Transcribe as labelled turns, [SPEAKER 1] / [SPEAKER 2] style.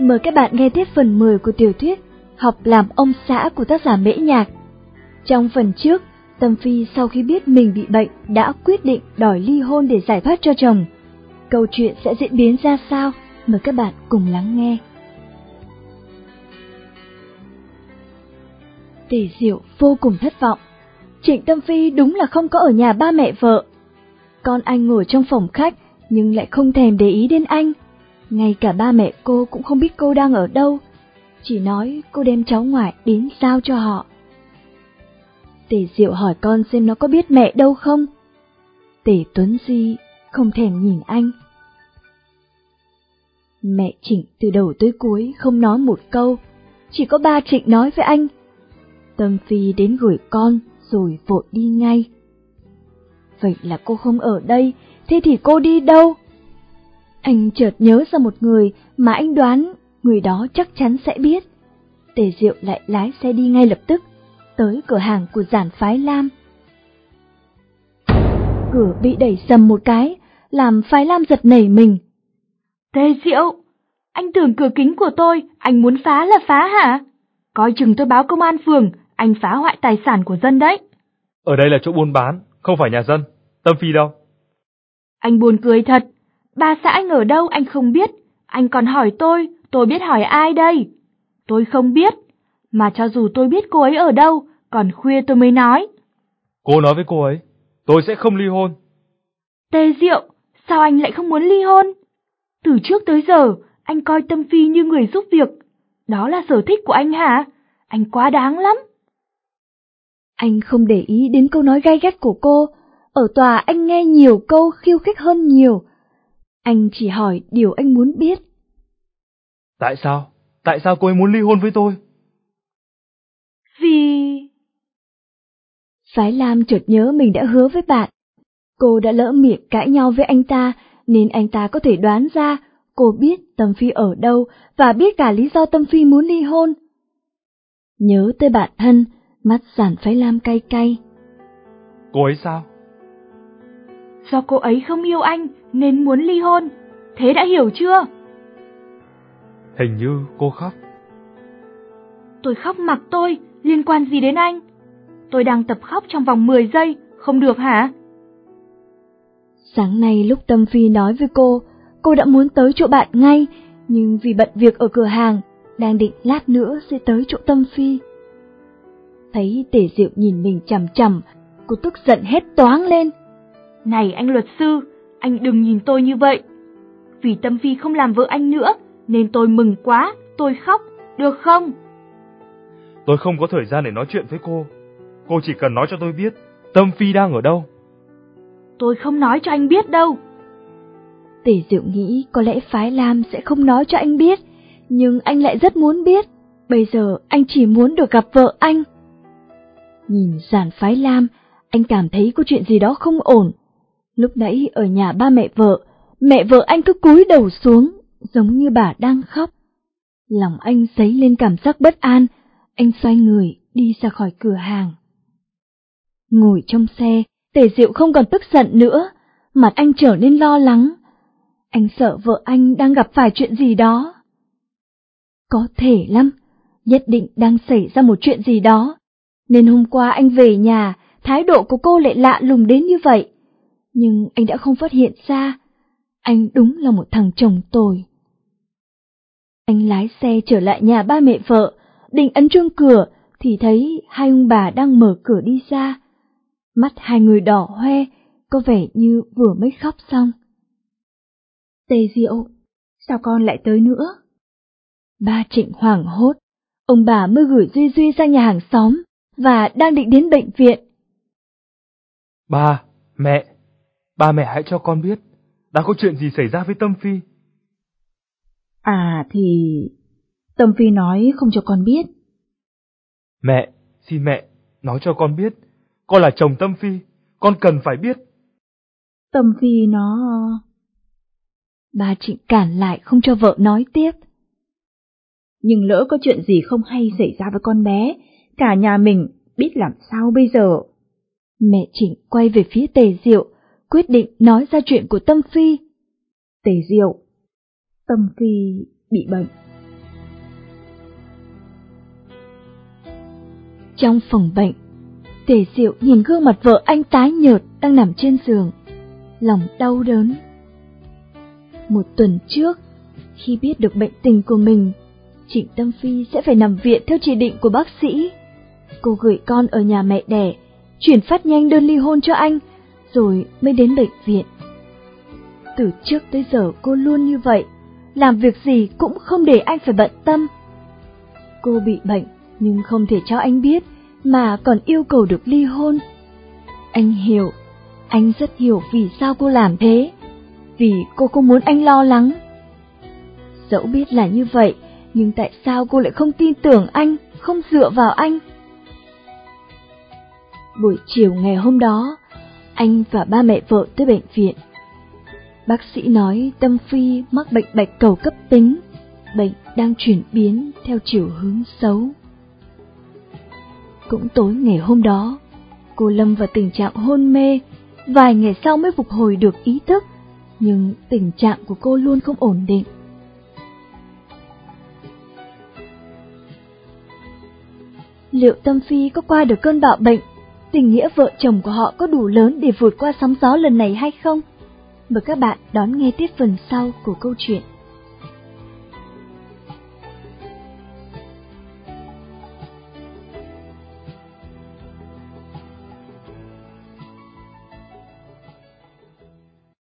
[SPEAKER 1] Mời các bạn nghe tiếp phần 10 của tiểu thuyết Học làm ông xã của tác giả Mễ Nhạc. Trong phần trước, Tâm Phi sau khi biết mình bị bệnh đã quyết định đòi ly hôn để giải thoát cho chồng. Câu chuyện sẽ diễn biến ra sao? Mời các bạn cùng lắng nghe. Tề Diệu vô cùng thất vọng. Trịnh Tâm Phi đúng là không có ở nhà ba mẹ vợ. Con anh ngồi trong phòng khách nhưng lại không thèm để ý đến anh. Ngay cả ba mẹ cô cũng không biết cô đang ở đâu, chỉ nói cô đem cháu ngoại đến giao cho họ. Tề Diệu hỏi con xem nó có biết mẹ đâu không? Tề Tuấn Di không thèm nhìn anh. Mẹ Trịnh từ đầu tới cuối không nói một câu, chỉ có ba Trịnh nói với anh. Tâm Phi đến gửi con rồi vội đi ngay. Vậy là cô không ở đây, thế thì cô đi đâu? Anh chợt nhớ ra một người mà anh đoán người đó chắc chắn sẽ biết. Tề Diệu lại lái xe đi ngay lập tức, tới cửa hàng của giản phái Lam. Cửa bị đẩy sầm một cái, làm phái Lam giật nảy mình.
[SPEAKER 2] Tề Diệu, anh tưởng cửa kính của tôi, anh muốn phá là phá hả? Coi chừng tôi báo công an phường, anh phá hoại tài sản của dân đấy.
[SPEAKER 3] Ở đây là chỗ buôn bán, không phải nhà dân. Tâm Phi đâu?
[SPEAKER 2] Anh buồn cười thật. Bà xã anh ở đâu anh không biết. Anh còn hỏi tôi, tôi biết hỏi ai đây? Tôi không biết. Mà cho dù tôi biết cô ấy ở đâu, còn khuya tôi mới nói.
[SPEAKER 3] Cô nói với cô ấy, tôi sẽ không ly hôn.
[SPEAKER 2] Tề Diệu, sao anh lại không muốn ly hôn? Từ trước tới giờ, anh coi Tâm Phi như người giúp việc. Đó là sở thích của anh hả? Anh quá đáng lắm.
[SPEAKER 1] Anh không để ý đến câu nói gay gắt của cô, ở tòa anh nghe nhiều câu khiêu khích hơn nhiều. Anh chỉ hỏi điều anh muốn biết.
[SPEAKER 3] Tại sao? Tại sao cô ấy muốn ly hôn với tôi?
[SPEAKER 2] Vì...
[SPEAKER 1] Phái Lam chợt nhớ mình đã hứa với bạn. Cô đã lỡ miệng cãi nhau với anh ta, nên anh ta có thể đoán ra cô biết Tâm Phi ở đâu và biết cả lý do Tâm Phi muốn ly hôn. Nhớ tới bạn thân, mắt giản Phái Lam cay cay.
[SPEAKER 3] Cô ấy sao?
[SPEAKER 2] Do cô ấy không yêu anh nên muốn ly hôn. Thế đã hiểu chưa?
[SPEAKER 3] Hình như cô khóc.
[SPEAKER 2] Tôi khóc mặc tôi, liên quan gì đến anh? Tôi đang tập khóc trong vòng 10 giây, không được hả?
[SPEAKER 1] Sáng nay lúc Tâm Phi nói với cô, cô đã muốn tới chỗ bạn ngay, nhưng vì bận việc ở cửa hàng, đang định lát nữa sẽ tới chỗ Tâm Phi. Thấy Tề Diệu nhìn mình chằm chằm, cô tức giận hét toáng lên.
[SPEAKER 2] Này anh luật sư, anh đừng nhìn tôi như vậy. Vì Tâm Phi không làm vợ anh nữa, nên tôi mừng quá, tôi khóc, được không?
[SPEAKER 3] Tôi không có thời gian để nói chuyện với cô. Cô chỉ cần nói cho tôi biết Tâm Phi đang ở đâu.
[SPEAKER 2] Tôi không nói cho anh biết đâu.
[SPEAKER 1] Tề Diệu nghĩ có lẽ Phái Lam sẽ không nói cho anh biết, nhưng anh lại rất muốn biết. Bây giờ anh chỉ muốn được gặp vợ anh. Nhìn giản Phái Lam, anh cảm thấy có chuyện gì đó không ổn. Lúc nãy ở nhà ba mẹ vợ, mẹ vợ anh cứ cúi đầu xuống, giống như bà đang khóc. Lòng anh dấy lên cảm giác bất an, anh xoay người đi ra khỏi cửa hàng. Ngồi trong xe, Tề Diệu không còn tức giận nữa, mặt anh trở nên lo lắng. Anh sợ vợ anh đang gặp phải chuyện gì đó. Có thể lắm, nhất định đang xảy ra một chuyện gì đó. Nên hôm qua anh về nhà, thái độ của cô lại lạ lùng đến như vậy. Nhưng anh đã không phát hiện ra, anh đúng là một thằng chồng tồi. Anh lái xe trở lại nhà ba mẹ vợ, định ấn chuông cửa thì thấy hai ông bà đang mở cửa đi ra. Mắt hai người đỏ hoe, có vẻ như vừa mới khóc xong. Tề Diệu, sao con lại tới nữa? Ba Trịnh hoảng hốt, ông bà mới gửi Duy Duy ra nhà hàng xóm và đang định đến bệnh viện.
[SPEAKER 3] Ba, mẹ, ba mẹ hãy cho con biết, đã có chuyện gì xảy ra với Tâm Phi?
[SPEAKER 4] À thì... Tâm Phi nói không cho con biết.
[SPEAKER 3] Mẹ, xin mẹ, nói cho con biết, con là chồng Tâm Phi, con cần phải biết.
[SPEAKER 4] Tâm Phi nó...
[SPEAKER 1] Bà Trịnh cản lại không cho vợ nói tiếp.
[SPEAKER 4] Nhưng lỡ có chuyện gì không hay xảy ra với con bé, cả nhà mình biết làm sao bây giờ.
[SPEAKER 1] Mẹ Trịnh quay về phía Tề Diệu, quyết định nói ra chuyện của Tâm Phi.
[SPEAKER 4] Tề Diệu Tâm Phi bị bệnh
[SPEAKER 1] Trong phòng bệnh, Tề Diệu nhìn gương mặt vợ anh tái nhợt đang nằm trên giường, lòng đau đớn. Một tuần trước, khi biết được bệnh tình của mình, Trịnh Tâm Phi sẽ phải nằm viện theo chỉ định của bác sĩ. Cô gửi con ở nhà mẹ đẻ, chuyển phát nhanh đơn ly hôn cho anh rồi mới đến bệnh viện. Từ trước tới giờ cô luôn như vậy, làm việc gì cũng không để anh phải bận tâm. Cô bị bệnh nhưng không thể cho anh biết mà còn yêu cầu được ly hôn. Anh hiểu, anh rất hiểu vì sao cô làm thế, vì cô không muốn anh lo lắng. Dẫu biết là như vậy, nhưng tại sao cô lại không tin tưởng anh, không dựa vào anh? Buổi chiều ngày hôm đó, anh và ba mẹ vợ tới bệnh viện. Bác sĩ nói Tâm Phi mắc bệnh bạch cầu cấp tính, bệnh đang chuyển biến theo chiều hướng xấu. Cũng tối ngày hôm đó, cô lâm vào tình trạng hôn mê, vài ngày sau mới phục hồi được ý thức, nhưng tình trạng của cô luôn không ổn định. Liệu Tâm Phi có qua được cơn bạo bệnh, tình nghĩa vợ chồng của họ có đủ lớn để vượt qua sóng gió lần này hay không? Mời các bạn đón nghe tiếp phần sau của câu chuyện.